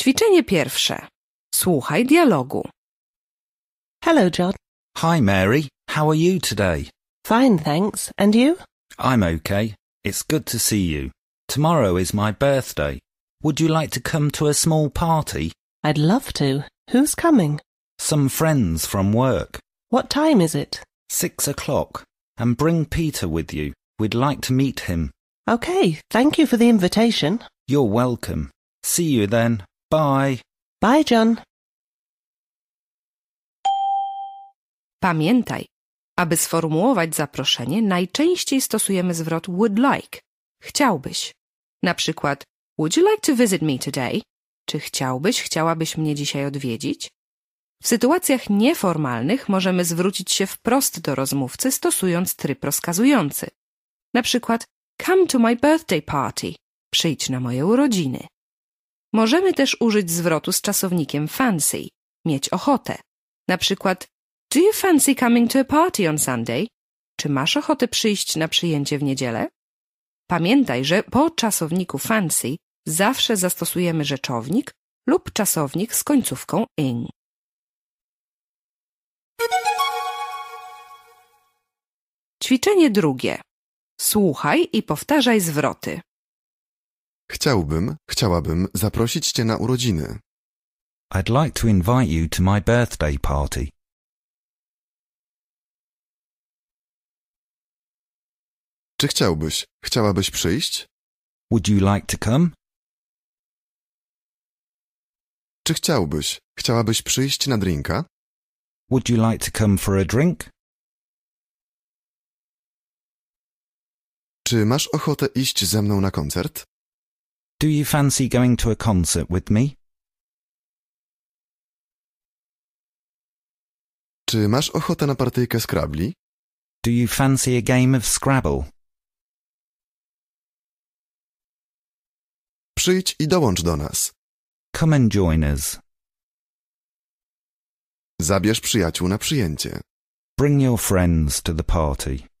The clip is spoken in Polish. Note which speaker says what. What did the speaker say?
Speaker 1: Ćwiczenie pierwsze. Słuchaj dialogu.
Speaker 2: Hello, John.
Speaker 3: Hi, Mary. How are you today?
Speaker 2: Fine, thanks. And you?
Speaker 3: I'm okay. It's good to see you. Tomorrow is my birthday. Would you like to come to a small party?
Speaker 2: I'd love to. Who's coming?
Speaker 3: Some friends from work.
Speaker 2: What time is it?
Speaker 3: Six o'clock. And bring Peter with you. We'd like to meet him.
Speaker 2: Okay, thank you for the invitation.
Speaker 3: You're welcome. See you then. Bye.
Speaker 2: Bye, John.
Speaker 1: Pamiętaj, aby sformułować zaproszenie, najczęściej stosujemy zwrot would like. Chciałbyś. Na przykład, would you like to visit me today? Czy chciałbyś, chciałabyś mnie dzisiaj odwiedzić? W sytuacjach nieformalnych możemy zwrócić się wprost do rozmówcy, stosując tryb rozkazujący. Na przykład, come to my birthday party. Przyjdź na moje urodziny. Możemy też użyć zwrotu z czasownikiem fancy, mieć ochotę. Na przykład, do you fancy coming to a party on Sunday? Czy masz ochotę przyjść na przyjęcie w niedzielę? Pamiętaj, że po czasowniku fancy zawsze zastosujemy rzeczownik lub czasownik z końcówką ing. Ćwiczenie drugie. Słuchaj i powtarzaj zwroty.
Speaker 4: Chciałbym, chciałabym zaprosić cię na urodziny.
Speaker 3: I'd like to invite you to my birthday party.
Speaker 4: Czy chciałbyś, chciałabyś przyjść?
Speaker 3: Would you like to come?
Speaker 4: Czy chciałbyś, chciałabyś przyjść na drinka?
Speaker 3: Would you like to come for a drink?
Speaker 4: Czy masz ochotę iść ze mną na koncert?
Speaker 3: Do you fancy going to a concert with me?
Speaker 4: Czy masz ochotę na partyjkę Scrabble?
Speaker 3: Do you fancy a game of Scrabble?
Speaker 4: Przyjdź i dołącz do nas.
Speaker 3: Come and join us.
Speaker 4: Zabierz przyjaciół na przyjęcie.
Speaker 3: Bring your friends to the party.